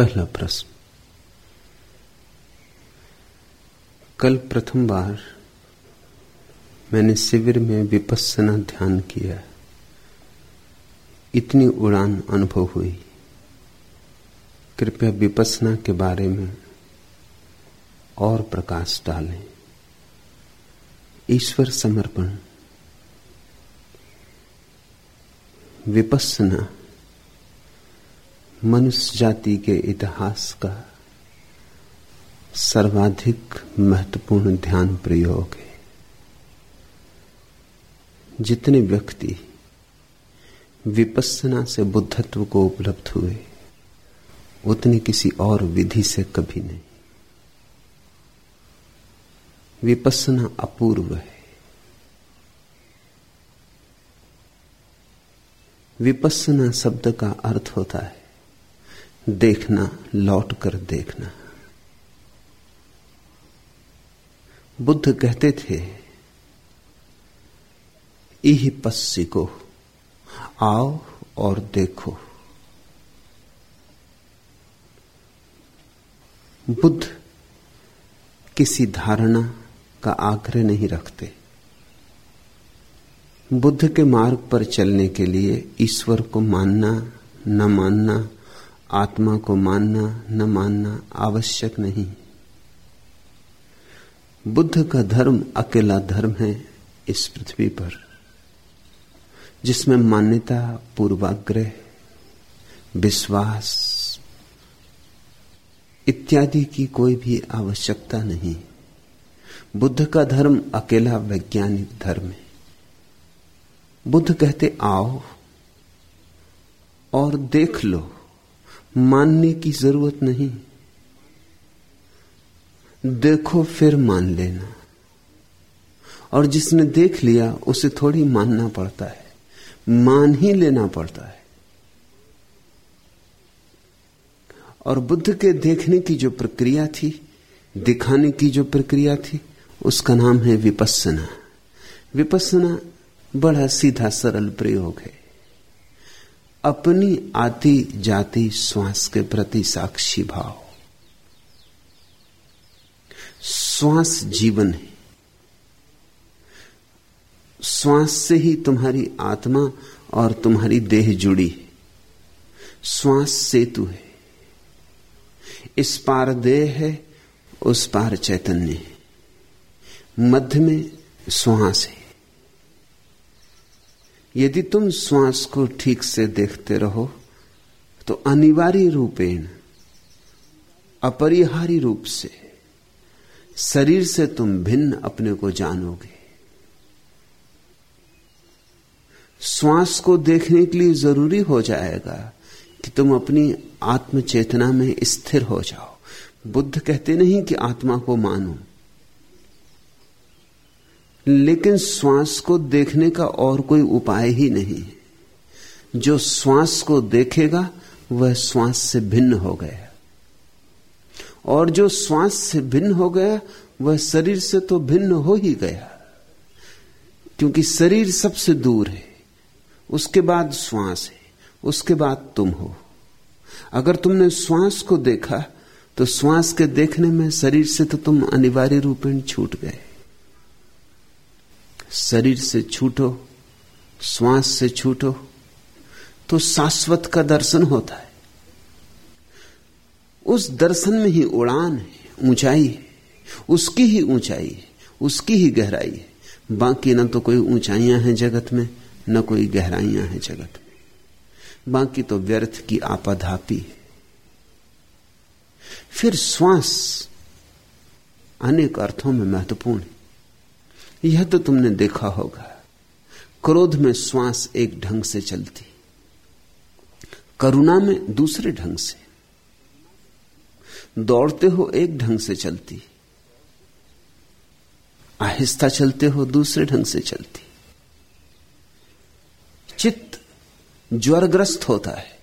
पहला प्रश्न। कल प्रथम बार मैंने शिविर में विपस्सना ध्यान किया। इतनी उड़ान अनुभव हुई। कृपया विपसना के बारे में और प्रकाश डालें। ईश्वर समर्पण। विपस्सना मनुष्य जाति के इतिहास का सर्वाधिक महत्वपूर्ण ध्यान प्रयोग है। जितने व्यक्ति विपස්සना से बुद्धत्व को उपलब्ध हुए, उतने किसी और विधि से कभी नहीं। विपसना अपूर्व है। विपस्सना शब्द का अर्थ होता है देखना, लौट कर देखना। बुद्ध कहते थे, इह पस्सी को आओ और देखो। बुद्ध किसी धारणा का आग्रह नहीं रखते। बुद्ध के मार्ग पर चलने के लिए ईश्वर को मानना, न मानना आत्मा को मानना, न मानना आवश्यक नहीं। बुद्ध का धर्म अकेला धर्म है इस पृथ्वी पर, जिसमें मान्यता, पूर्वाग्रह, विश्वास इत्यादि की कोई भी आवश्यकता नहीं। बुद्ध का धर्म अकेला वैज्ञानिक धर्म है। बुद्ध कहते, आओ और देख लो। मानने की ज़रूरत नहीं। देखो, फिर मान लेना। और जिसने देख लिया, उसे थोड़ी मानना पड़ता है। मान ही लेना पड़ता है। और बुद्ध के देखने की जो प्रक्रिया थी, दिखाने की जो प्रक्रिया थी, उसका नाम है विपस्सना। विपस्सना बड़ा सीधा सरल प्रयोग है। अपनी आती जाती श्वास के प्रति साक्षी भाव। श्वास जीवन है। श्वास से ही तुम्हारी आत्मा और तुम्हारी देह जुड़ी है। श्वास सेतु है। इस पार देह है, उस पार चैतन्य है। मध्य में श्वास है। यदि तुम श्वास को ठीक से देखते रहो तो अनिवार्य रूपेण अपरिहारी रूप से, शरीर से तुम भिन्न अपने को जानोगे। श्वास को देखने के लिए ज़रूरी हो जाएगा कि तुम अपनी आत्म चेतना में स्थिर हो जाओ। बुद्ध कहते नहीं कि आत्मा को मानो लेकिन श्वास को देखने का और कोई उपाय ही नहीं। जो श्वास को देखेगा, वह श्वास से भिन्न हो गया। और जो श्वास से भिन्न हो गया, वह शरीर से तो भिन्न हो ही गया। क्योंकि शरीर सबसे दूर है, उसके बाद श्वास है, उसके बाद तुम हो। अगर तुमने श्वास को देखा तो श्वास के देखने में शरीर से तो तुम अनिवार्य रूपेण छूट गए। शरीर से छूटो, श्वास से छूटो तो शाश्वत का दर्शन होता है। उस दर्शन में ही उड़ान है, ऊंचाई है, उसकी ही ऊंचाई है, उसकी ही गहराई है। बाकी न तो कोई ऊंचाइयाँ हैं जगत में, न कोई गहराइयाँ हैं जगत में। बाकी तो व्यर्थ की आपाधापी है। फिर श्वास अनेक अर्थों में महत्वपूर्ण है। यह तो तुमने देखा होगा। क्रोध में श्वास एक ढंग से चलती, करुणा में दूसरे ढंग से। दौड़ते हो एक ढंग से चलती, आहिस्ता चलते हो दूसरे ढंग से चलती। चित्त ज्वरग्रस्त होता है,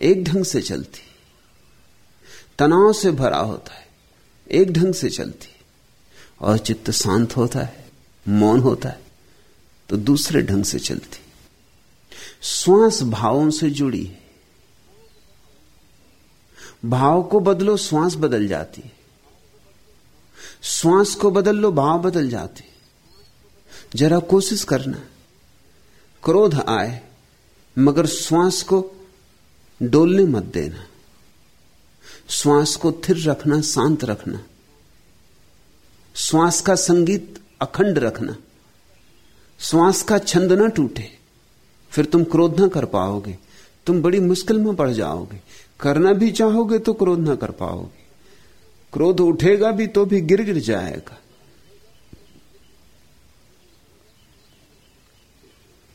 एक ढंग से चलती। तनाव से भरा होता है, एक ढंग से चलती, और चित्त शांत होता है। मौन होता है तो दूसरे ढंग से चलती। श्वास भावों से जुड़ी है। भाव को बदलो, श्वास बदल जाती है। श्वास को बदल लो भाव बदल जाते जरा कोशिश करना। क्रोध आए, मगर श्वास को डोलने मत देना। श्वास को थिर रखना, शांत रखना। श्वास का संगीत अखंड रखना। श्वास का छंद ना टूटे, फिर तुम क्रोध न कर पाओगे। तुम बड़ी मुश्किल में पड़ जाओगे। करना भी चाहोगे तो क्रोध न कर पाओगे। क्रोध उठेगा भी तो भी गिर गिर जाएगा।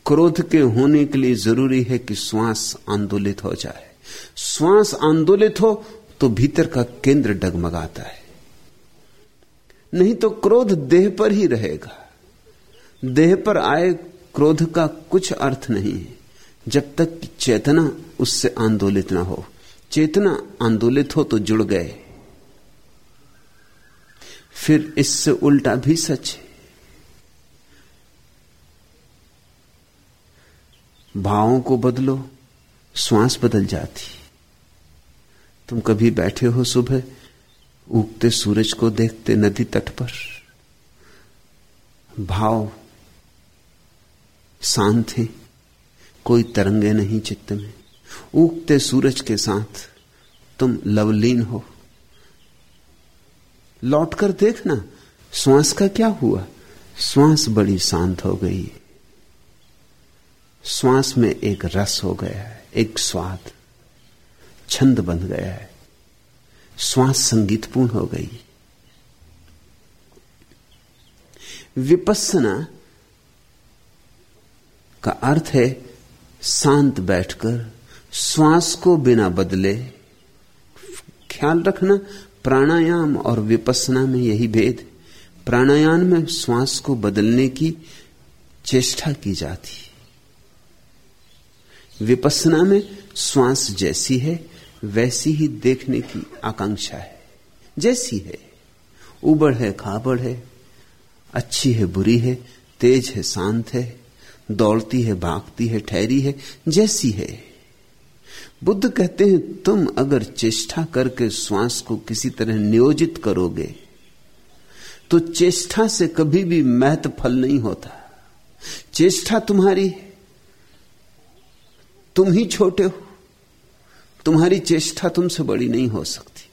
क्रोध के होने के लिए ज़रूरी है कि श्वास आंदोलित हो जाए। श्वास आंदोलित हो तो भीतर का केंद्र डगमगाता है। नहीं तो क्रोध देह पर ही रहेगा। देह पर आए क्रोध का कुछ अर्थ नहीं है। जब तक चेतना उससे आंदोलित ना हो। चेतना आंदोलित हो तो जुड़ गए। फिर इससे उल्टा भी सच है। भावों को बदलो, श्वास बदल जाती। तुम कभी बैठे हो सुबह उगते सूरज को देखते नदी तट पर। भाव, शांत है, कोई तरंगे नहीं चित्त में। उगते सूरज के साथ तुम लवलीन हो। लौट लौटकर देखना, श्वास का क्या हुआ? श्वास बड़ी शांत हो गई। श्वास में एक रस हो गया है, एक स्वाद, छंद बन गया है। श्वास संगीतपूर्ण हो गई। विपस्सना का अर्थ है शांत बैठकर श्वास को बिना बदले ख्याल रखना। प्राणायाम और विपसना में यही भेद। प्राणायाम में श्वास को बदलने की चेष्टा की जाती। विपसना में श्वास जैसी है वैसी ही देखने की आकांक्षा है। जैसी है। उबड़ है, खाबड़ है। अच्छी है, बुरी है। तेज है, शांत है। दौड़ती है, भागती है, ठहरी है। जैसी है। बुद्ध कहते हैं, तुम अगर चेष्टा करके श्वास को किसी तरह नियोजित करोगे तो चेष्टा से कभी भी महत्व फल नहीं होता। चेष्टा तुम्हारी तुम ही छोटे हो। तुम्हारी चेष्टा तुमसे बड़ी नहीं हो सकती।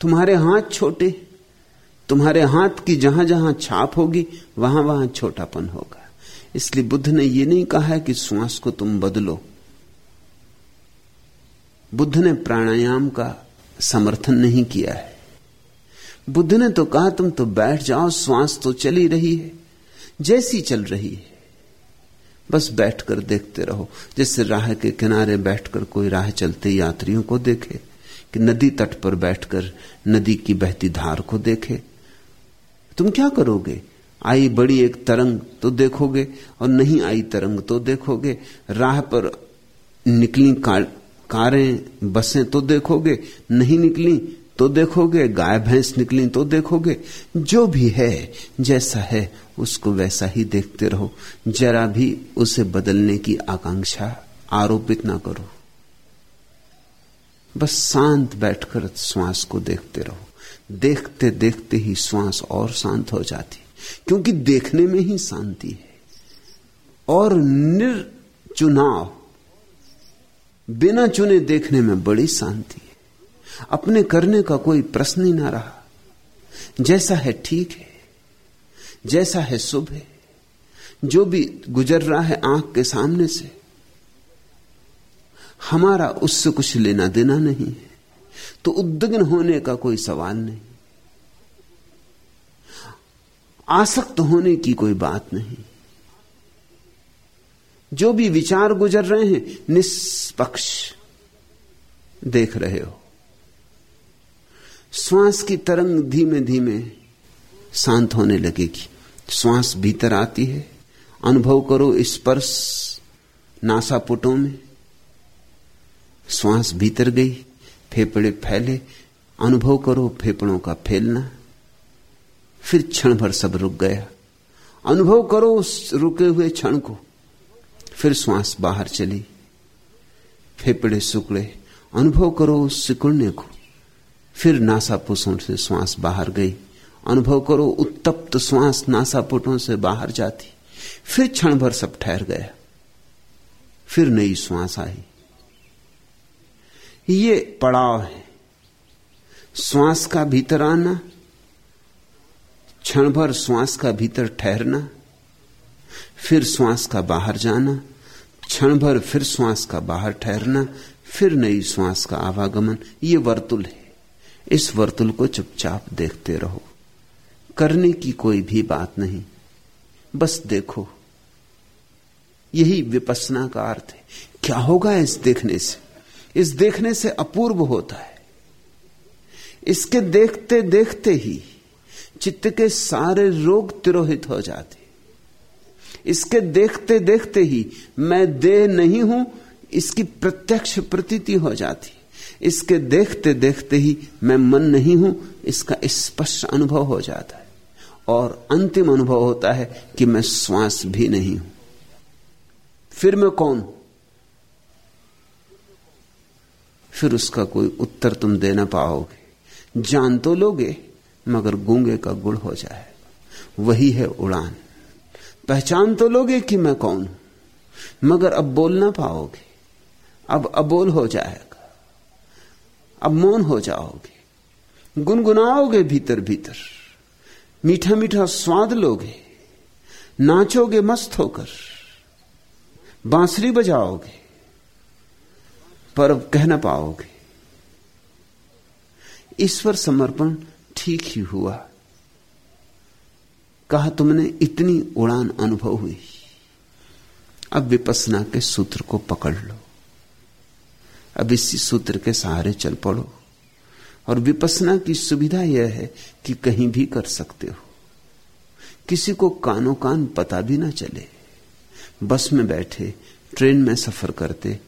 तुम्हारे हाथ छोटे, तुम्हारे हाथ की जहाँ जहाँ छाप होगी, वहाँ वहाँ छोटापन होगा। इसलिए बुद्ध ने यह नहीं कहा है कि श्वास को तुम बदलो। बुद्ध ने प्राणायाम का समर्थन नहीं किया है। बुद्ध ने तो कहा, तुम तो बैठ जाओ श्वास तो चली रही है, जैसी चल रही है। बस बैठकर देखते रहो। जैसे राह के किनारे बैठकर कोई राह चलते यात्रियों को देखे, कि नदी तट पर बैठकर नदी की बहती धार को देखे, तुम क्या करोगे? आई बड़ी एक तरंग तो देखोगे, और नहीं आई तरंग तो देखोगे। राह पर निकली कारें बसें तो देखोगे, नहीं निकली तो देखोगे, गाय, भैंस निकली तो देखोगे। जो भी है, जैसा है उसको वैसा ही देखते रहो। जरा भी उसे बदलने की आकांक्षा आरोपित ना करो। बस शांत बैठकर श्वास को देखते रहो। देखते देखते ही श्वास और शांत हो जाती, क्योंकि देखने में ही शांति है। और निर्चुनाव, बिना चुने देखने में बड़ी शांति है। अपने करने का कोई प्रश्न ही ना रहा। जैसा है ठीक है। जैसा है, शुभ है। जो भी गुजर रहा है आँख के सामने से, हमारा उससे कुछ लेना देना नहीं है। तो उद्विग्न होने का कोई सवाल नहीं। आसक्त होने की कोई बात नहीं। जो भी विचार गुजर रहे हैं, निष्पक्ष देख रहे हो। श्वास की तरंग धीमे धीमे शांत होने लगेगी। श्वास भीतर आती है। अनुभव करो स्पर्श नासापुटों में। श्वास भीतर गई, फेफड़े फैले। अनुभव करो फेफड़ों का फैलना। फिर क्षण भर सब रुक गया। अनुभव करो उस रुके हुए क्षण को। फिर श्वास बाहर चली। फेफड़े सुकड़े। अनुभव करो उस सिकुड़ने को। फिर नासापुटों से श्वास बाहर गई। अनुभव करो, उत्तप्त श्वास नासापुटों से बाहर जाती। फिर क्षण भर सब ठहर गया। फिर नई श्वास आई। ये पड़ाव है। श्वास का भीतर आना, क्षण भर श्वास का भीतर ठहरना, फिर श्वास का बाहर जाना, क्षण भर फिर श्वास का बाहर ठहरना, फिर नई श्वास का आवागमन। ये वर्तुल है। इस वर्तुल को चुपचाप देखते रहो। करने की कोई भी बात नहीं। बस देखो। यही विपसना का अर्थ है। क्या होगा इस देखने से? इस देखने से अपूर्व होता है। इसके देखते देखते ही चित्त के सारे रोग तिरोहित हो जाते। इसके देखते देखते ही मैं देह नहीं हूँ, इसकी प्रत्यक्ष प्रतीति हो जाती। इसके देखते देखते ही मैं मन नहीं हूँ, इसका स्पष्ट इस अनुभव हो जाता है। और अंतिम अनुभव होता है कि मैं श्वास भी नहीं हूँ। फिर मैं कौन? फिर उसका कोई उत्तर तुम दे ना पाओगे। जान तो लोगे, मगर गूँगे का गुड़ हो जाए। वही है उड़ान। पहचान तो लोगे कि मैं कौन हूँ, मगर अब बोल ना पाओगे। अब अबोल हो जाएगा। अब मौन हो जाओगे। गुनगुनाओगे भीतर भीतर मीठा मीठा स्वाद लोगे, नाचोगे मस्त होकर, बांसुरी बजाओगे पर कह ना पाओगे। ईश्वर समर्पण ठीक ही हुआ। कहा तुमने, इतनी उड़ान अनुभव हुई। अब विपसना के सूत्र को पकड़ लो। अब इसी सूत्र के सहारे चल पड़ो। और विपसना की सुविधा यह है कि कहीं भी कर सकते हो। किसी को कानो कान पता भी ना चले। बस में बैठे, ट्रेन में सफ़र करते,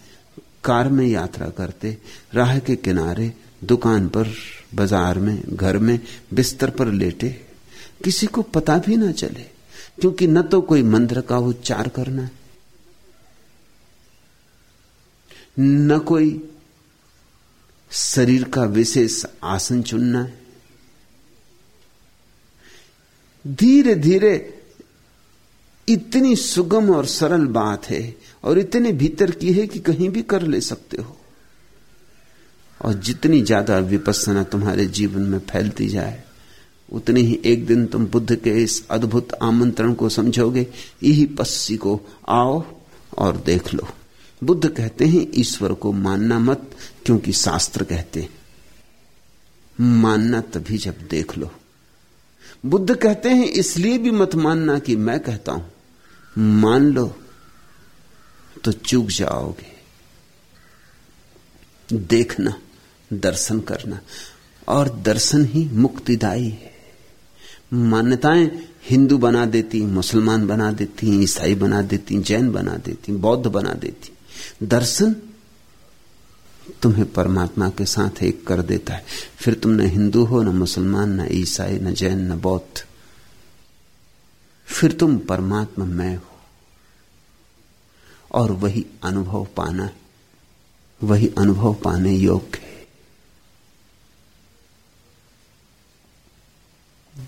कार में यात्रा करते, राह के किनारे, दुकान पर, बाज़ार में, घर में, बिस्तर पर लेटे। किसी को पता भी ना चले, क्योंकि न तो कोई मंत्र का उच्चार करना है, न कोई शरीर का विशेष आसन चुनना है। धीरे धीरे इतनी सुगम और सरल बात है और इतने भीतर की है कि कहीं भी कर ले सकते हो। और जितनी ज़्यादा विपස්සना तुम्हारे जीवन में फैलती जाए, उतनी ही एक दिन तुम बुद्ध के इस अद्भुत आमंत्रण को समझोगे। यही पस्सी को आओ और देख लो। बुद्ध कहते हैं, ईश्वर को मानना मत, क्योंकि शास्त्र कहते हैं। मानना तभी जब देख लो। बुद्ध कहते हैं, इसलिए भी मत मानना कि मैं कहता हूँ। मान लो तो चूक जाओगे। देखना, दर्शन करना, और दर्शन ही मुक्तिदायी है। मान्यताएँ हिंदू बना देती, मुसलमान बना देती, ईसाई बना देती, जैन बना देती, बौद्ध बना देती। दर्शन तुम्हें परमात्मा के साथ एक कर देता है। फिर तुम न हिंदू हो, न मुसलमान, न ईसाई, न जैन, न बौद्ध। फिर तुम परमात्मा मैं हो। और वही अनुभव पाना है। वही अनुभव पाने योग्य है।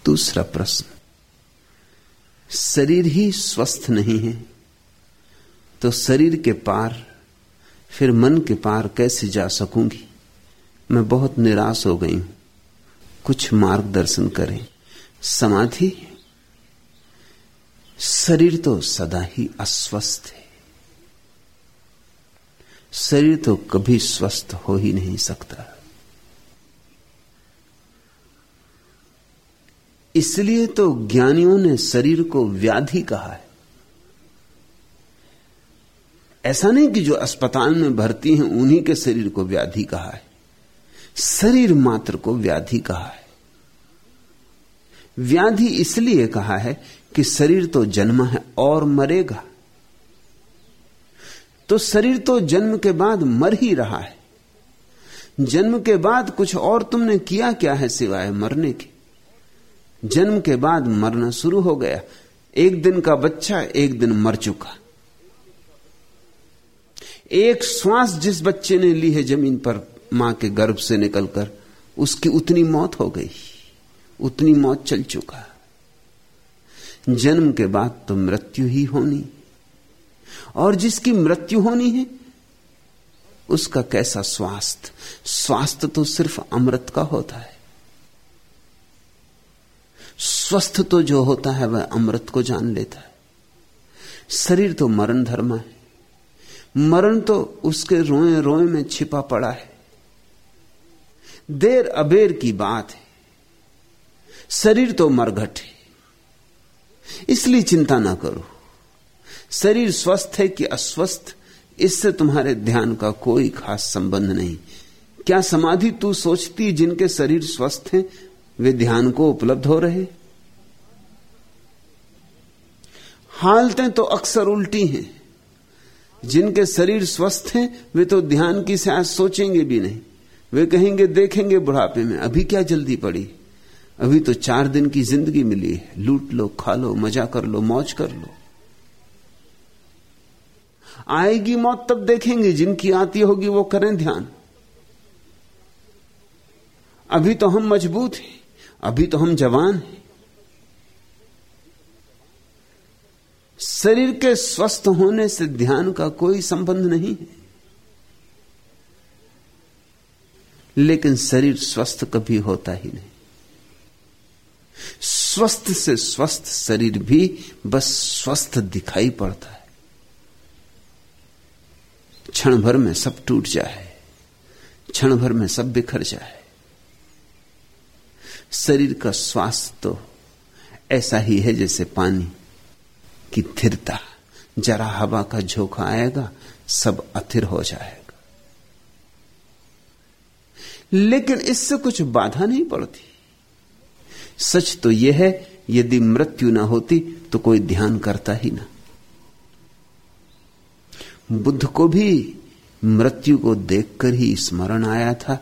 दूसरा प्रश्न। शरीर ही स्वस्थ नहीं है तो शरीर के पार फिर मन के पार कैसे जा सकूँगी? मैं बहुत निराश हो गई हूँ। कुछ मार्गदर्शन करें। समाधि? शरीर तो सदा ही अस्वस्थ है। शरीर तो कभी स्वस्थ हो ही नहीं सकता। इसलिए तो ज्ञानियों ने शरीर को व्याधि कहा है। ऐसा नहीं कि जो अस्पताल में भर्ती हैं, उन्हीं के शरीर को व्याधि कहा है। शरीर मात्र को व्याधि कहा है। व्याधि इसलिए कहा है कि शरीर तो जन्म है और मरेगा। तो शरीर तो जन्म के बाद मर ही रहा है। जन्म के बाद कुछ और तुमने किया क्या है सिवाय मरने के? जन्म के बाद मरना शुरू हो गया। एक दिन का बच्चा एक दिन मर चुका। एक श्वास जिस बच्चे ने ली है ज़मीन पर माँ के गर्भ से निकलकर, उसकी उतनी मौत हो गई, उतनी मौत चल चुका। जन्म के बाद तो मृत्यु ही होनी, और जिसकी मृत्यु होनी है, उसका कैसा स्वास्थ्य? स्वास्थ्य तो सिर्फ़ अमृत का होता है। स्वस्थ तो जो होता है वह अमृत को जान लेता है। शरीर तो मरण धर्म है। मरण तो उसके रोए रोए में छिपा पड़ा है। देर अबेर की बात है। शरीर तो मरघट है। इसलिए चिंता ना करो। शरीर स्वस्थ है कि अस्वस्थ, इससे तुम्हारे ध्यान का कोई खास संबंध नहीं। क्या समाधि तू सोचती जिनके शरीर स्वस्थ हैं, वे ध्यान को उपलब्ध हो रहे? हालतें तो अक्सर उल्टी हैं। जिनके शरीर स्वस्थ हैं, वे तो ध्यान की शायद सोचेंगे भी नहीं। वे कहेंगे, देखेंगे बुढ़ापे में, अभी क्या जल्दी पड़ी? अभी तो चार दिन की ज़िंदगी मिली है। लूट लो, खा लो, मज़ा कर लो, मौज कर लो। आएगी मौत तब देखेंगे, जिनकी आती होगी वो करें ध्यान। अभी तो हम मज़बूत हैं, अभी तो हम जवान हैं। शरीर के स्वस्थ होने से ध्यान का कोई संबंध नहीं है। लेकिन शरीर स्वस्थ कभी होता ही नहीं। स्वस्थ से स्वस्थ शरीर भी बस स्वस्थ दिखाई पड़ता है। क्षण भर में सब टूट जाए क्षण भर में सब बिखर जाए। शरीर का स्वास्थ्य तो ऐसा ही है जैसे पानी। की थिरता, जरा हवा का झोंका आएगा, सब अथिर हो जाएगा। लेकिन इससे कुछ बाधा नहीं पड़ती। सच तो यह है, यदि मृत्यु ना होती तो कोई ध्यान करता ही ना। बुद्ध को भी मृत्यु को देखकर ही स्मरण आया था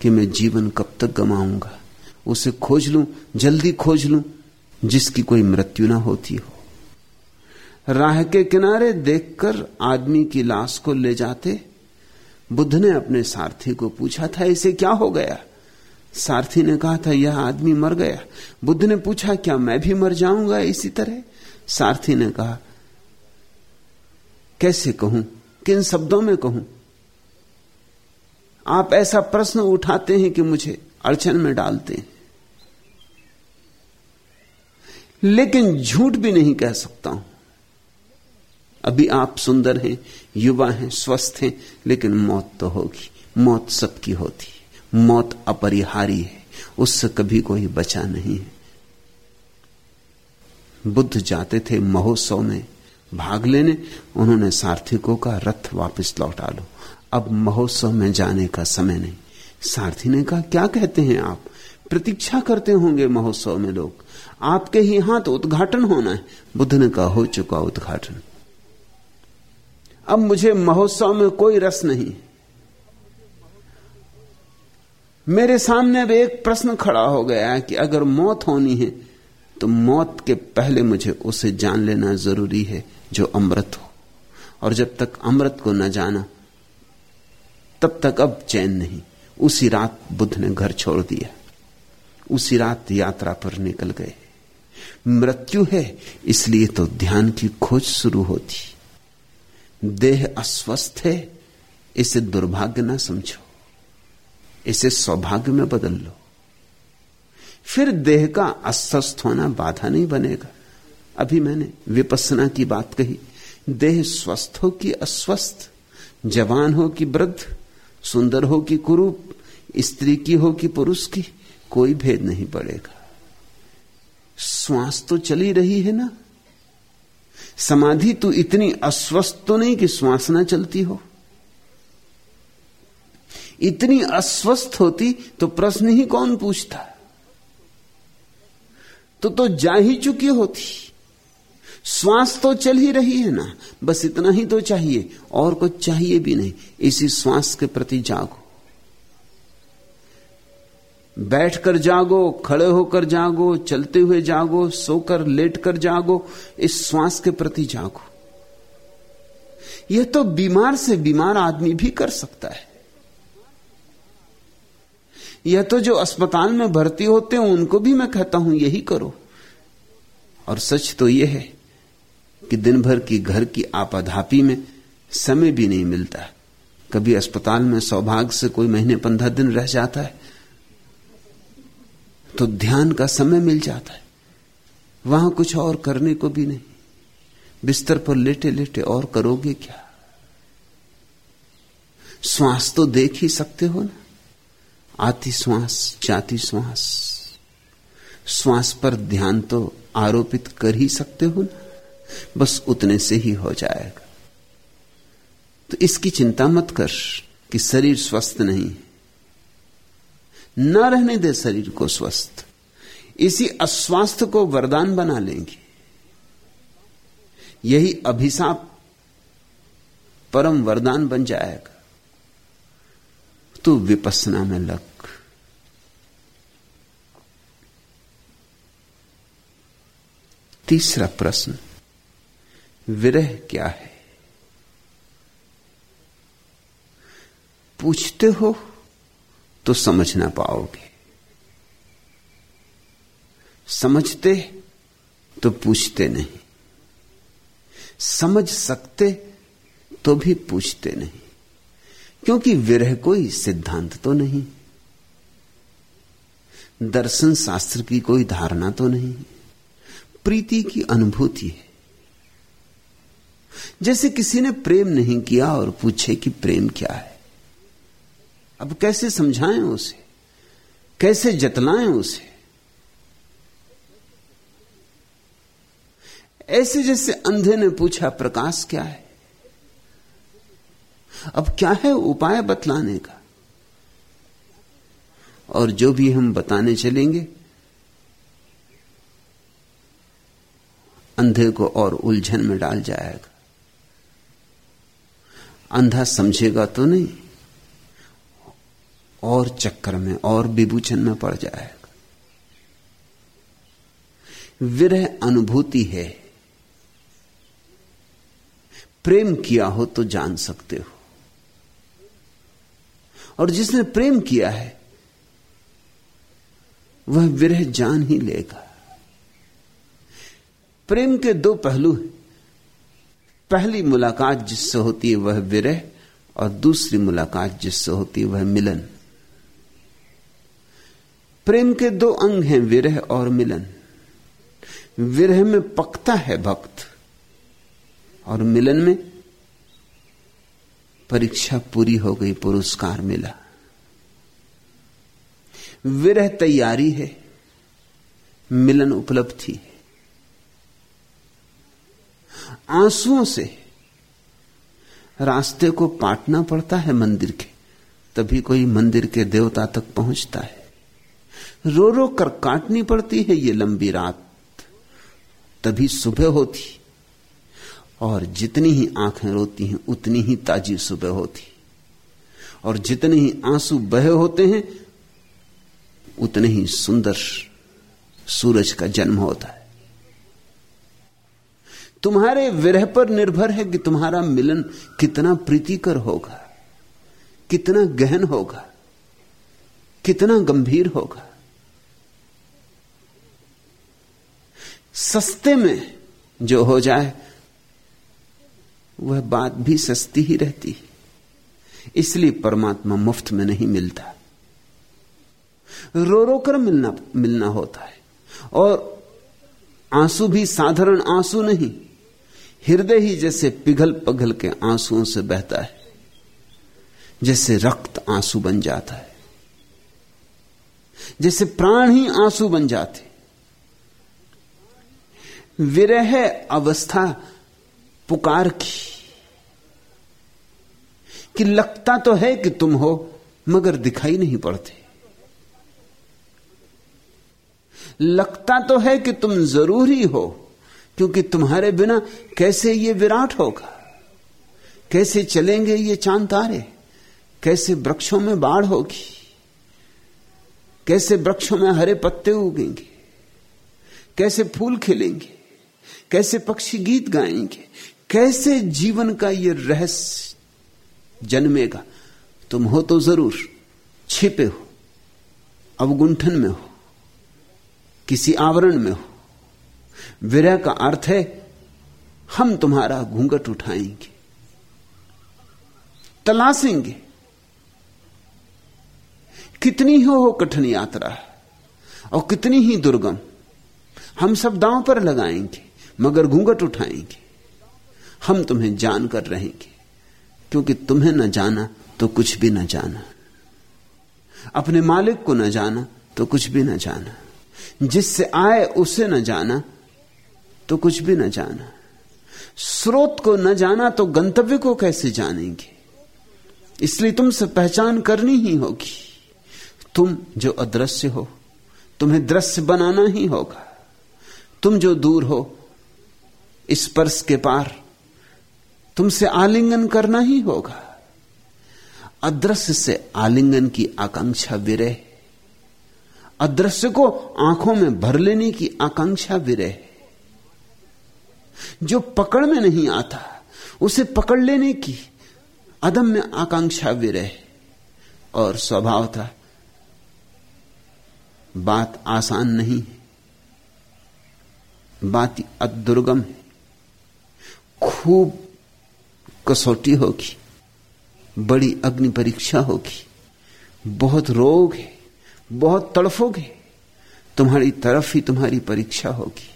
कि मैं जीवन कब तक गमाऊँगा उसे खोज लूँ, जल्दी खोज लूँ, जिसकी कोई मृत्यु ना होती हो। राह के किनारे देखकर आदमी की लाश को ले जाते। बुद्ध ने अपने सारथी को पूछा, था, इसे क्या हो गया? सारथी ने कहा, था, यह आदमी मर गया। बुद्ध ने पूछा, क्या मैं भी मर जाऊँगा इसी तरह? सारथी ने कहा, कैसे कहूँ? किन शब्दों में कहूँ? आप ऐसा प्रश्न उठाते हैं कि मुझे अड़चन में डालते हैं। लेकिन झूठ भी नहीं कह सकता हूँ। अभी आप सुंदर हैं, युवा हैं, स्वस्थ हैं, लेकिन मौत तो होगी। मौत सबकी होती है। मौत अपरिहारी है। उससे कभी कोई बचा नहीं है। बुद्ध जाते थे महोत्सव में भाग लेने। उन्होंने सारथिकों का रथ वापस लौटा लो। अब महोत्सव में जाने का समय नहीं। सारथी ने कहा, क्या कहते हैं आप? प्रतीक्षा करते होंगे महोत्सव में लोग। आपके ही हाथ उद्घाटन होना है। बुद्ध ने कहा, हो चुका उद्घाटन। अब मुझे महोत्सव में कोई रस नहीं। मेरे सामने अब एक प्रश्न खड़ा हो गया है कि अगर मौत होनी है तो मौत के पहले मुझे उसे जान लेना ज़रूरी है जो अमृत हो। और जब तक अमृत को न जाना, तब तक अब चैन नहीं। उसी रात बुद्ध ने घर छोड़ दिया। उसी रात यात्रा पर निकल गए। मृत्यु है, इसलिए तो ध्यान की खोज शुरू होती। देह अस्वस्थ है, इसे दुर्भाग्य ना समझो, इसे सौभाग्य में बदल लो। फिर देह का अस्वस्थ होना बाधा नहीं बनेगा। अभी मैंने विपसना की बात कही, देह स्वस्थ हो कि अस्वस्थ, जवान हो कि वृद्ध, सुंदर हो कि कुरूप, स्त्री की हो कि पुरुष की कोई भेद नहीं पड़ेगा। श्वास तो चली रही है ना समाधि तो इतनी अस्वस्थ तो नहीं कि श्वास ना चलती हो? इतनी अस्वस्थ होती तो प्रश्न ही कौन पूछता? तो तो जा ही चुकी होती। श्वास तो चल ही रही है ना, बस इतना ही तो चाहिए, और कुछ चाहिए भी नहीं। इसी श्वास के प्रति जागो। बैठकर जागो, खड़े होकर जागो, चलते हुए जागो, सोकर लेटकर जागो, इस श्वास के प्रति जागो। यह तो बीमार से बीमार आदमी भी कर सकता है। यह तो जो अस्पताल में भर्ती होते हैं, उनको भी मैं कहता हूँ, यही करो। और सच तो यह है कि दिन भर की घर की आपाधापी में समय भी नहीं मिलता। कभी अस्पताल में सौभाग्य से कोई महीने पंद्रह दिन रह जाता है तो ध्यान का समय मिल जाता है। वहाँ कुछ और करने को भी नहीं। बिस्तर पर लेटे लेटे और करोगे क्या? श्वास तो देख ही सकते हो ना। आती श्वास, जाती श्वास। श्वास पर ध्यान तो आरोपित कर ही सकते हो ना। बस उतने से ही हो जाएगा। तो इसकी चिंता मत कर कि शरीर स्वस्थ नहीं न रहने दे शरीर को स्वस्थ। इसी अस्वास्थ्य को वरदान बना लेंगे। यही अभिशाप परम वरदान बन जाएगा। तू विपसना में लग। तीसरा प्रश्न, विरह क्या है? पूछते हो? तो समझ ना पाओगे। समझते तो पूछते नहीं। समझ सकते तो भी पूछते नहीं। क्योंकि विरह कोई सिद्धांत तो नहीं। दर्शन शास्त्र की कोई धारणा तो नहीं। प्रीति की अनुभूति है। जैसे किसी ने प्रेम नहीं किया और पूछे कि प्रेम क्या है। अब कैसे समझाएँ उसे? कैसे जतलाएँ उसे? ऐसे जैसे अंधे ने पूछा, प्रकाश क्या है? अब क्या है उपाय बतलाने का? और जो भी हम बताने चलेंगे, अंधे को और उलझन में डाल जाएगा। अंधा समझेगा तो नहीं। और चक्कर में और विभूचन में पड़ जाएगा। विरह अनुभूति है। प्रेम किया हो तो जान सकते हो। और जिसने प्रेम किया है, वह विरह जान ही लेगा। प्रेम के दो पहलू हैं। पहली मुलाकात जिससे होती है वह विरह, और दूसरी मुलाकात जिससे होती है वह मिलन। प्रेम के दो अंग हैं, विरह और मिलन। विरह में पकता है भक्त और मिलन में परीक्षा पूरी हो गई, पुरस्कार मिला। विरह तैयारी है, मिलन उपलब्धि है। आंसुओं से रास्ते को पाटना पड़ता है मंदिर के, तभी कोई मंदिर के देवता तक पहुँचता है। रो रो कर काटनी पड़ती है ये लंबी रात। तभी सुबह होती। और जितनी ही आँखें रोती हैं, उतनी ही ताजी सुबह होती। और जितने ही आँसू बहे होते हैं, उतने ही सुंदर सूरज का जन्म होता है। तुम्हारे विरह पर निर्भर है कि तुम्हारा मिलन कितना प्रीतिकर होगा, कितना गहन होगा, कितना गंभीर होगा। सस्ते में जो हो जाए, वह बात भी सस्ती ही रहती है। इसलिए परमात्मा मुफ़्त में नहीं मिलता। रो रो कर मिलना मिलना होता है। और आँसू भी साधारण आँसू नहीं, हृदय ही जैसे पिघल पघल के आंसुओं से बहता है, जैसे रक्त आँसू बन जाता है, जैसे प्राण ही आँसू बन जाते विरह अवस्था पुकार की कि लगता तो है कि तुम हो, मगर दिखाई नहीं पड़ते। लगता तो है कि तुम ज़रूरी हो क्योंकि तुम्हारे बिना कैसे ये विराट होगा? कैसे चलेंगे ये चाँद तारे? कैसे वृक्षों में बाढ़ होगी? कैसे वृक्षों में हरे पत्ते उगेंगे? कैसे फूल खिलेंगे? कैसे पक्षी गीत गाएँगे? कैसे जीवन का ये रहस्य जन्मेगा? तुम हो तो ज़रूर छिपे हो, अवगुंठन में हो, किसी आवरण में हो। विरह का अर्थ है, हम तुम्हारा घूंघट उठाएँगे, तलाशेंगे। कितनी ही हो कठिन यात्रा और कितनी ही दुर्गम, हम सब दांव पर लगाएँगे। मगर घूंघट उठाएँगे। हम तुम्हें जान कर रहेंगे। क्योंकि तुम्हें न जाना तो कुछ भी न जाना। अपने मालिक को न जाना तो कुछ भी न जाना। जिससे आए उसे न जाना तो कुछ भी न जाना। स्रोत को न जाना तो गंतव्य को कैसे जानेंगे? इसलिए तुमसे पहचान करनी ही होगी। तुम जो अदृश्य हो, तुम्हें दृश्य बनाना ही होगा। तुम जो दूर हो स्पर्श के पार तुमसे आलिंगन करना ही होगा। अदृश्य से आलिंगन की आकांक्षा विरह। अदृश्य को आँखों में भर लेने की आकांक्षा विरह। जो पकड़ में नहीं आता, उसे पकड़ लेने की अदम्य आकांक्षा विरह। और स्वभाव था बात आसान नहीं है। बात अदुर्गम है। खूब कसौटी होगी, बड़ी अग्नि परीक्षा होगी, बहुत रोग है, बहुत तड़फोगे तुम्हारी तरफ़ ही तुम्हारी परीक्षा होगी।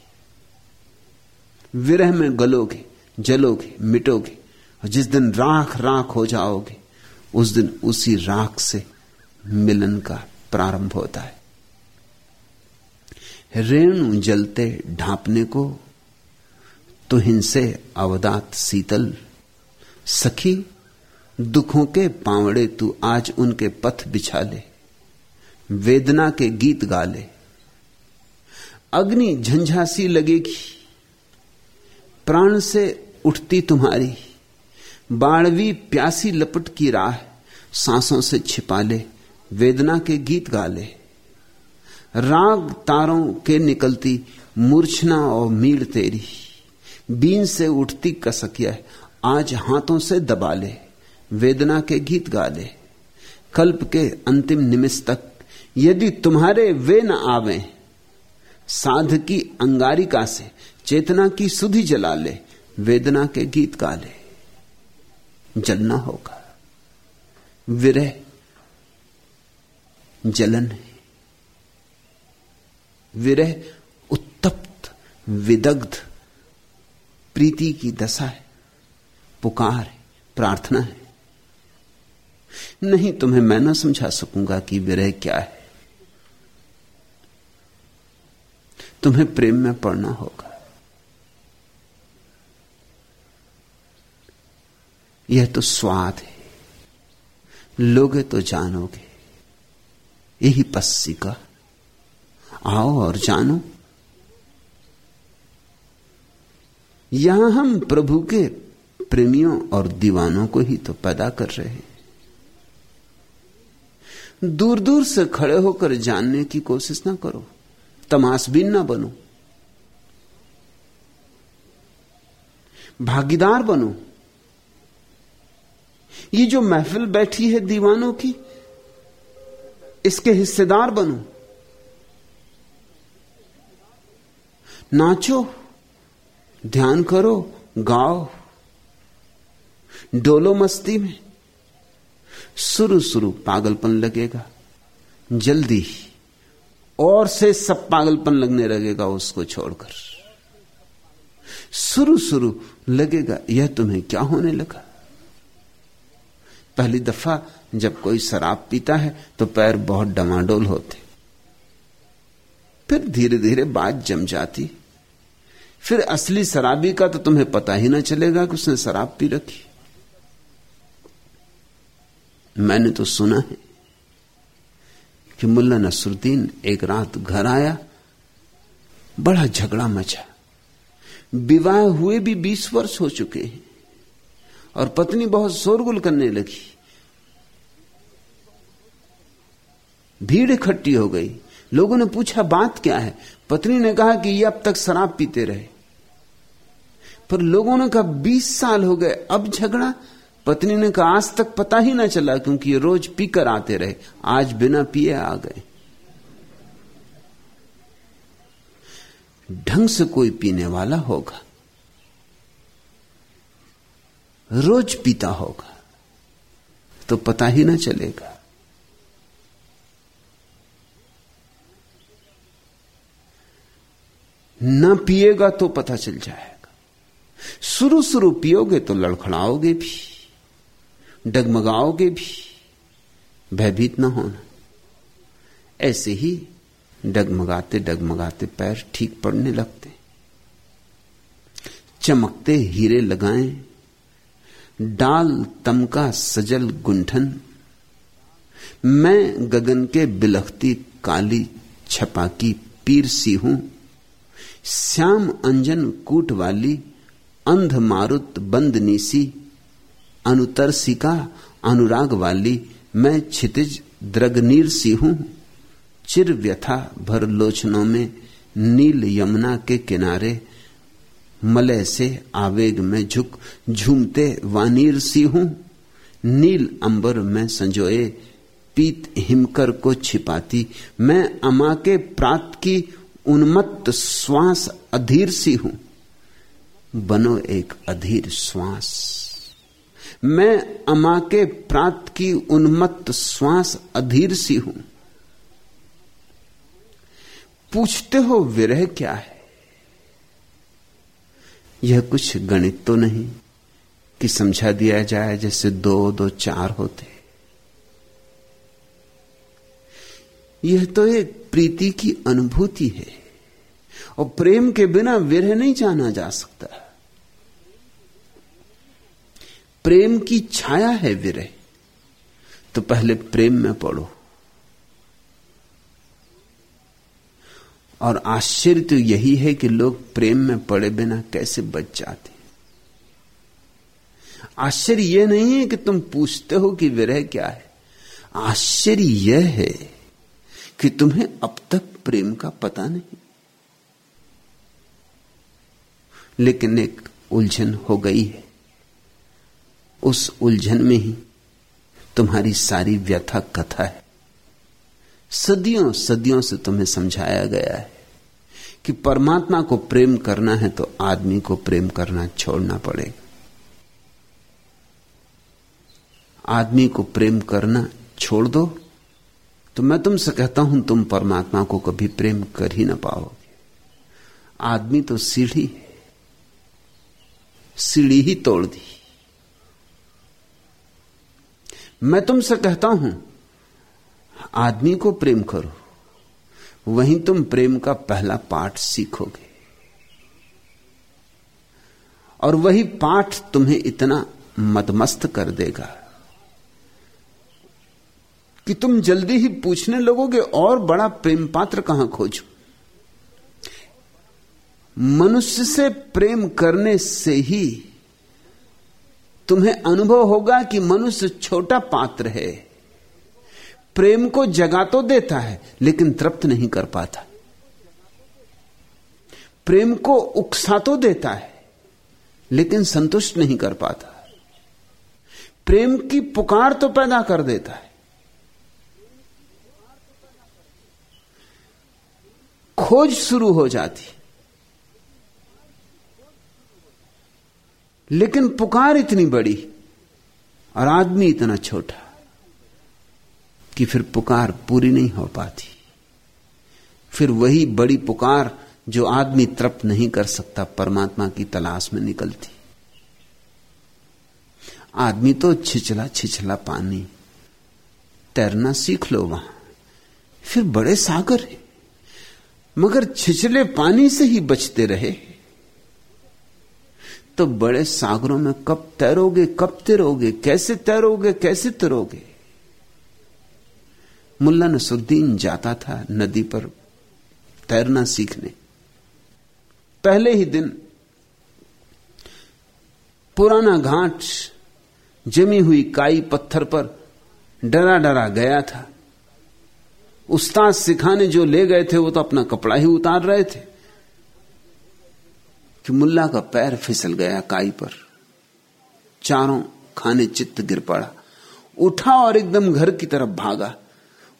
विरह में गलोगे, जलोगे, मिटोगे, और जिस दिन राख राख हो जाओगे, उस दिन उसी राख से मिलन का प्रारंभ होता है। रेणु जलते ढांपने को तो हिंसे अवदात शीतल। सखी, दुखों के पावड़े तू आज उनके पथ बिछा ले, वेदना के गीत गा ले। अग्नि झंझासी लगेगी, प्राण से उठती तुम्हारी, बाणवी प्यासी लपट की राह, सांसों से छिपा ले, वेदना के गीत गा ले। राग तारों के निकलती, मूर्छना और मीड़ तेरी। बीन से उठती कसकिया आज हाथों से दबा ले, वेदना के गीत गा ले। कल्प के अंतिम निमिष तक, यदि तुम्हारे वे न आवे, साध की अंगारिका से चेतना की सुधि जला ले, वेदना के गीत गा ले। जलना होगा। विरह जलन है। विरह उत्तप्त, विदग्ध प्रीति की दशा है, पुकार है, प्रार्थना है। नहीं तुम्हें मैं ना समझा सकूँगा कि विरह क्या है। तुम्हें प्रेम में पड़ना होगा। यह तो स्वाद है। लोगे तो जानोगे। यही पस्सी का आओ और जानो। यहाँ हम प्रभु के प्रेमियों और दीवानों को ही तो पैदा कर रहे हैं। दूर दूर से खड़े होकर जानने की कोशिश ना करो। तमाशबीन ना बनो। भागीदार बनो। ये जो महफिल बैठी है दीवानों की, इसके हिस्सेदार बनो। नाचो। ध्यान करो, गाओ। डोलो मस्ती में। शुरू शुरू पागलपन लगेगा। जल्दी और से सब पागलपन लगने लगेगा उसको छोड़कर। शुरू शुरू लगेगा, यह तुम्हें क्या होने लगा? पहली दफ़ा जब कोई शराब पीता है तो पैर बहुत डमाडोल होते। फिर धीरे धीरे बात जम जाती। फिर असली शराबी का तो तुम्हें पता ही ना चलेगा कि उसने शराब पी रखी। मैंने तो सुना है कि मुल्ला नसरुद्दीन एक रात घर आया, बड़ा झगड़ा मचा। विवाह हुए भी बीस वर्ष हो चुके हैं और पत्नी बहुत शोरगुल करने लगी। भीड़ इकट्ठी हो गई। लोगों ने पूछा, बात क्या है? पत्नी ने कहा कि ये अब तक शराब पीते रहे। पर लोगों ने कहा, बीस साल हो गए, अब झगड़ा। पत्नी ने कहा, आज तक पता ही ना चला, क्योंकि ये रोज पीकर आते रहे। आज बिना पिए आ गए। ढंग से कोई पीने वाला होगा। रोज पीता होगा तो पता ही ना चलेगा। ना पिएगा तो पता चल जाए। शुरू शुरू पियोगे तो लड़खड़ाओगे भी, डगमगाओगे भी, भयभीत ना होना। ऐसे ही डगमगाते डगमगाते पैर ठीक पड़ने लगते। चमकते हीरे लगाएँ, डाल तमका सजल गुंठन। मैं गगन के बिलखती काली छपा की पीर सी हूँ, श्याम अंजन कूट वाली अंध मारुत बंद नीसी अनुतरसिका अनुराग वाली मैं क्षितिज द्रगनीर सी हूँ। चिर व्यथा भर लोचनों में नील यमुना के किनारे, मलय से आवेग में झुक झूमते वानीर सी हूँ। नील अंबर में संजोए, पीत हिमकर को छिपाती, मैं अमा के प्रात की उन्मत्त श्वास अधीर सी हूँ। बनो एक अधीर श्वास। मैं अमा के प्रात की उन्मत्त श्वास अधीर सी हूँ। पूछते हो विरह क्या है? यह कुछ गणित तो नहीं कि समझा दिया जाए जैसे दो दो, चार होते। यह तो एक प्रीति की अनुभूति है और प्रेम के बिना विरह नहीं जाना जा सकता। प्रेम की छाया है विरह। तो पहले प्रेम में पड़ो और आश्चर्य तो यही है कि लोग प्रेम में पड़े बिना कैसे बच जाते आश्चर्य यह नहीं है कि तुम पूछते हो कि विरह क्या है। आश्चर्य यह है कि तुम्हें अब तक प्रेम का पता नहीं। लेकिन एक उलझन हो गई है। उस उलझन में ही तुम्हारी सारी व्यथा कथा है। सदियों सदियों से तुम्हें समझाया गया है कि परमात्मा को प्रेम करना है तो आदमी को प्रेम करना छोड़ना पड़ेगा। आदमी को प्रेम करना छोड़ दो तो मैं तुमसे कहता हूँ, तुम परमात्मा को कभी प्रेम कर ही ना पाओगे। आदमी तो सीढ़ी सीढ़ी ही तोड़ दी। मैं तुमसे कहता हूँ, आदमी को प्रेम करो, वहीं तुम प्रेम का पहला पाठ सीखोगे। और वही पाठ तुम्हें इतना मदमस्त कर देगा कि तुम जल्दी ही पूछने लगोगे, और बड़ा प्रेम पात्र कहाँ खोजो? मनुष्य से प्रेम करने से ही तुम्हें अनुभव होगा कि मनुष्य छोटा पात्र है। प्रेम को जगा तो देता है, लेकिन तृप्त नहीं कर पाता। प्रेम को उकसा तो देता है, लेकिन संतुष्ट नहीं कर पाता। प्रेम की पुकार तो पैदा कर देता है। खोज शुरू हो जाती। लेकिन पुकार इतनी बड़ी और आदमी इतना छोटा कि फिर पुकार पूरी नहीं हो पाती। फिर वही बड़ी पुकार जो आदमी तृप्त नहीं कर सकता, परमात्मा की तलाश में निकलती। आदमी तो छिछला छिछला पानी, तैरना सीख लो वहाँ। फिर बड़े सागर है, मगर छिछले पानी से ही बचते रहे तो बड़े सागरों में कब तैरोगे कब तैरोगे, कैसे तैरोगे कैसे तैरोगे? मुल्ला नसरुद्दीन जाता था नदी पर तैरना सीखने। पहले ही दिन पुराना घाट जमी हुई काई पत्थर पर डरा डरा गया था। उस्ताद सिखाने जो ले गए थे वो तो अपना कपड़ा ही उतार रहे थे। कि मुल्ला का पैर फिसल गया काई पर। चारों खाने चित्त गिर पड़ा। उठा और एकदम घर की तरफ़ भागा।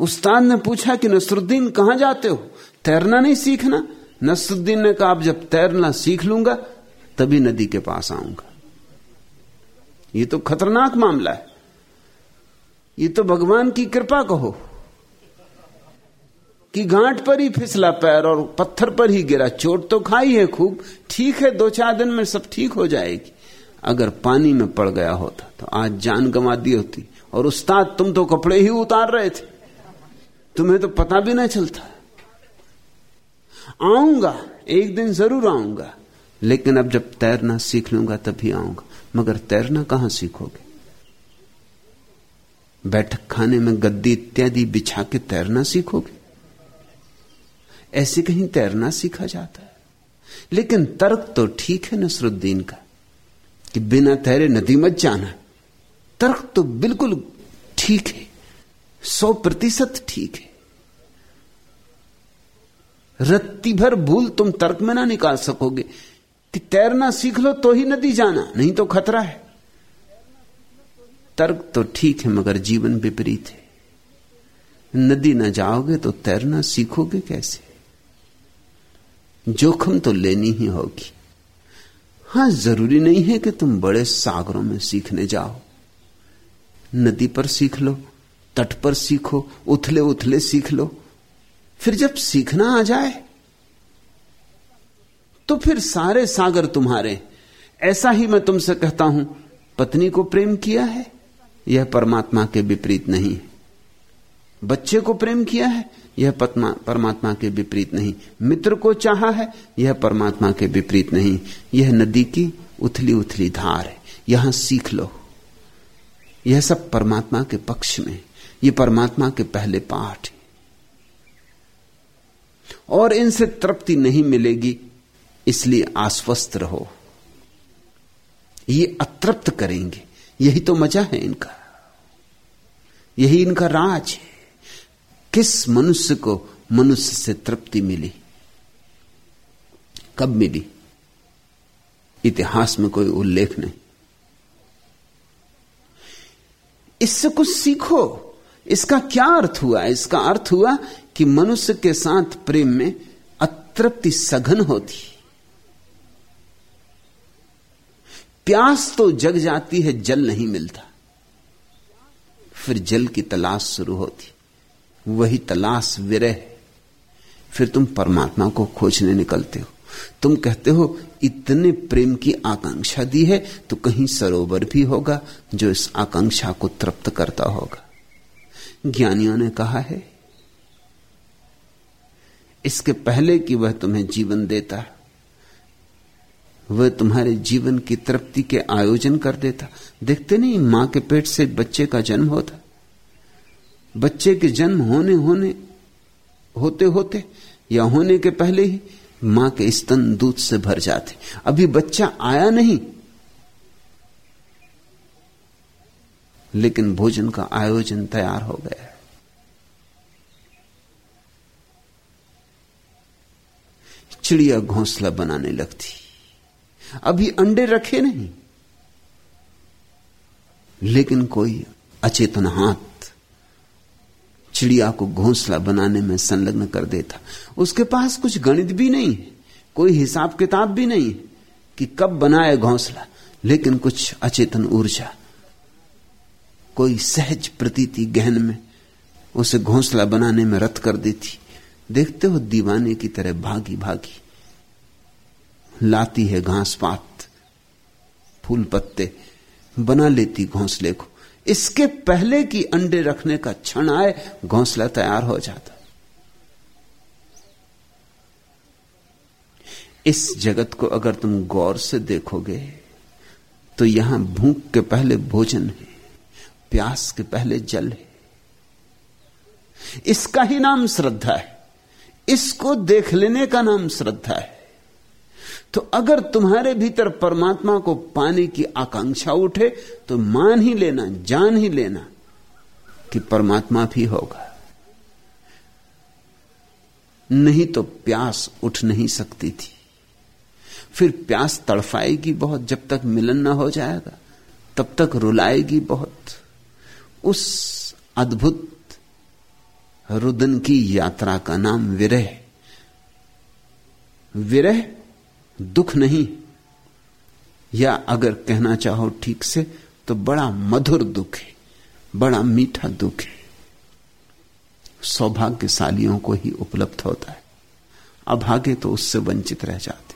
उस्ताद ने पूछा कि नसरुद्दीन कहाँ जाते हो? तैरना नहीं सीखना? नसरुद्दीन ने कहा अब जब तैरना सीख लूँगा, तभी नदी के पास आऊँगा। ये तो खतरनाक मामला है। ये तो भगवान की कृपा कहो। कि घाट पर ही फिसला पैर और पत्थर पर ही गिरा। चोट तो खाई है खूब। ठीक है, दो चार दिन में सब ठीक हो जाएगी। अगर पानी में पड़ गया होता तो आज जान गंवा दी होती। और उस्ताद, तुम तो कपड़े ही उतार रहे थे। तुम्हें तो पता भी ना चलता। आऊँगा, एक दिन ज़रूर आऊँगा। लेकिन अब जब तैरना सीख लूँगा तभी आऊँगा। मगर तैरना कहाँ सीखोगे? बैठक खाने में गद्दी इत्यादि बिछा के तैरना सीखोगे? ऐसे कहीं तैरना सीखा जाता है। लेकिन तर्क तो ठीक है नसरुद्दीन का, कि बिना तैरे नदी मत जाना। तर्क तो बिल्कुल ठीक है, सौ प्रतिशत ठीक है। रत्ती भर भूल तुम तर्क में ना निकाल सकोगे, कि तैरना सीख लो तो ही नदी जाना, नहीं तो खतरा है। तर्क तो ठीक है, मगर जीवन विपरीत है। नदी ना जाओगे तो तैरना सीखोगे कैसे? जोखम तो लेनी ही होगी। हाँ, ज़रूरी नहीं है कि तुम बड़े सागरों में सीखने जाओ। नदी पर सीख लो, तट पर सीखो, उथले उथले सीख लो। फिर जब सीखना आ जाए तो फिर सारे सागर तुम्हारे। ऐसा ही मैं तुमसे कहता हूँ, पत्नी को प्रेम किया है, यह परमात्मा के विपरीत नहीं बच्चे को प्रेम किया है यह परमात्मा के विपरीत नहीं। मित्र को चाहा है, यह परमात्मा के विपरीत नहीं। यह नदी की उथली उथली धार है। यहाँ सीख लो। यह सब परमात्मा के पक्ष में। यह परमात्मा के पहले पाठ और इनसे तृप्ति नहीं मिलेगी, इसलिए आश्वस्त रहो। ये अतृप्त करेंगे। यही तो मज़ा है इनका। यही इनका राज है। किस मनुष्य को मनुष्य से तृप्ति मिली? कब मिली? इतिहास में कोई उल्लेख नहीं। इससे कुछ सीखो। इसका क्या अर्थ हुआ? इसका अर्थ हुआ कि मनुष्य के साथ प्रेम में अतृप्ति सघन होती। प्यास तो जग जाती है, जल नहीं मिलता। फिर जल की तलाश शुरू होती। वही तलाश विरह फिर तुम परमात्मा को खोजने निकलते हो। तुम कहते हो, इतने प्रेम की आकांक्षा दी है तो कहीं सरोवर भी होगा, जो इस आकांक्षा को तृप्त करता होगा। ज्ञानियों ने कहा है, इसके पहले कि वह तुम्हें जीवन देता, वह तुम्हारे जीवन की तृप्ति के आयोजन कर देता। देखते नहीं, माँ के पेट से बच्चे का जन्म होता। बच्चे के जन्म होने होने, होते होते, या होने के पहले ही माँ के स्तन दूध से भर जाते। अभी बच्चा आया नहीं। लेकिन भोजन का आयोजन तैयार हो गया। चिड़िया घोंसला बनाने लगती। अभी अंडे रखे नहीं। लेकिन कोई अचेतन हाथ चिड़िया को घोंसला बनाने में संलग्न कर देता। उसके पास कुछ गणित भी नहीं, कोई हिसाब किताब भी नहीं कि कब बनाए घोंसला, लेकिन कुछ अचेतन ऊर्जा। कोई सहज प्रतीति गहन में उसे घोंसला बनाने में रत कर देती। देखते हो दीवाने की तरह भागी भागी। लाती है घास पात, फूल पत्ते, बना लेती घोंसले को। इसके पहले कि अंडे रखने का क्षण आए, घोंसला तैयार हो जाता। इस जगत को अगर तुम गौर से देखोगे तो यहाँ भूख के पहले भोजन है, प्यास के पहले जल है। इसका ही नाम श्रद्धा है। इसको देख लेने का नाम श्रद्धा है। तो अगर तुम्हारे भीतर परमात्मा को पाने की आकांक्षा उठे तो मान ही लेना, जान ही लेना कि परमात्मा भी होगा। नहीं तो प्यास उठ नहीं सकती थी। फिर प्यास तड़फाएगी बहुत, जब तक मिलन ना हो जाएगा, तब तक रुलाएगी बहुत। उस अद्भुत रुदन की यात्रा का नाम विरह। विरह दुख नहीं, या अगर कहना चाहो ठीक से तो बड़ा मधुर दुख है, बड़ा मीठा दुख है। सौभाग्यशालियों को ही उपलब्ध होता है। अभागे तो उससे वंचित रह जाते